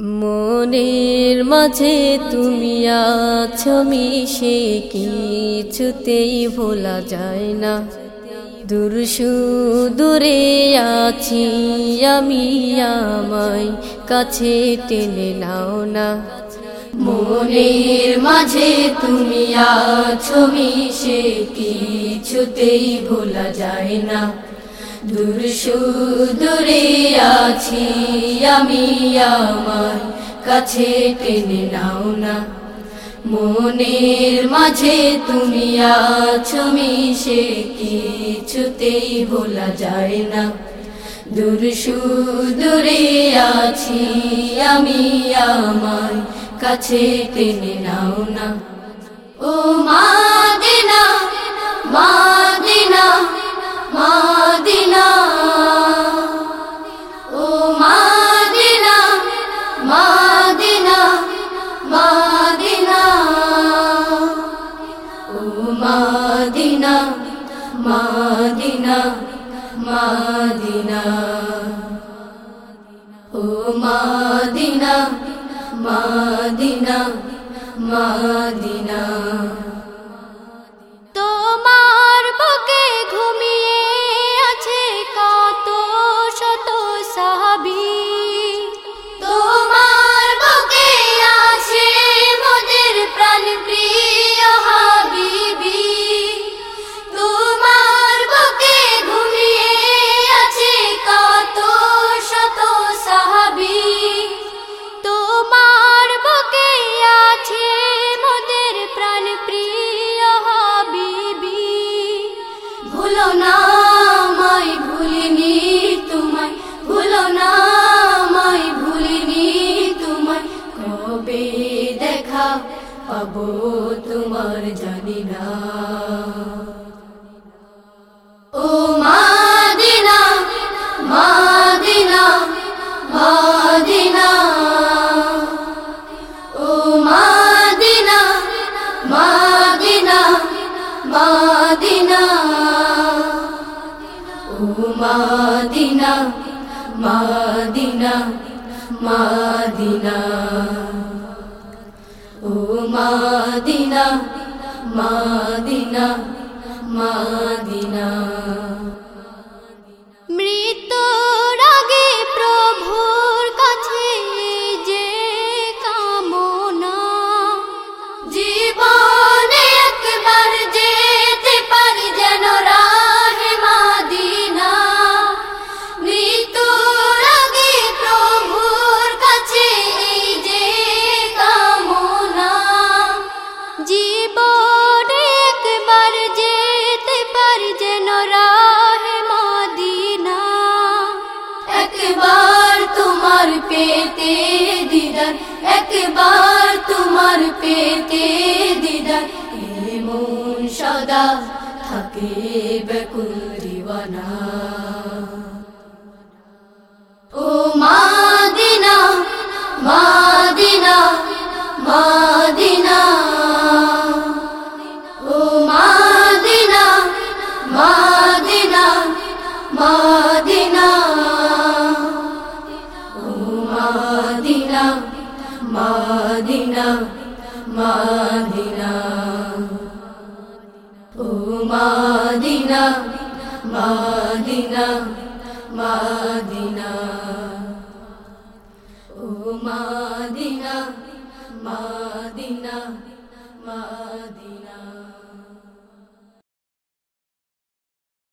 মনের মাঝে তুমি আছো, মিশে কিছুতেই ভোলা যায় না। দূর দূরে আছি আমি, আমায় কাছে টেনে নাও না। মনের মাঝে তুমি আছো, মিশে কিছুতেই ভোলা যায় না। দূর দূরে আছি আমি আমার। কাছে টেনে নাও না। মনের মাঝে তুমি আছো, মিশে কিছুতেই ভোলা যায় না। দূর দূরে আছি আমি আমার। কাছে টেনে নাও না। ও মা দিনা মাদিনা মাদিনা মাদিনা। ও মাদিনা মাদিনা মাদিনা। দেখা পাবো তোমার জানি না। ও মাদিনা মাদিনা মাদিনা। ও মাদিনা মাদিনা মাদিনা। ও মাদিনা মাদিনা মাদিনা। ও মাদিনা মাদিনা মাদিনা। মৃত্যুর পেতে দিদার একবার তোমার পেতে দিদার। এ মন সদা থাকে বেকুল মাদিনা মাদিনা। ও মাদিনা মাদিনা মাদিনা। ও মাদিনা মা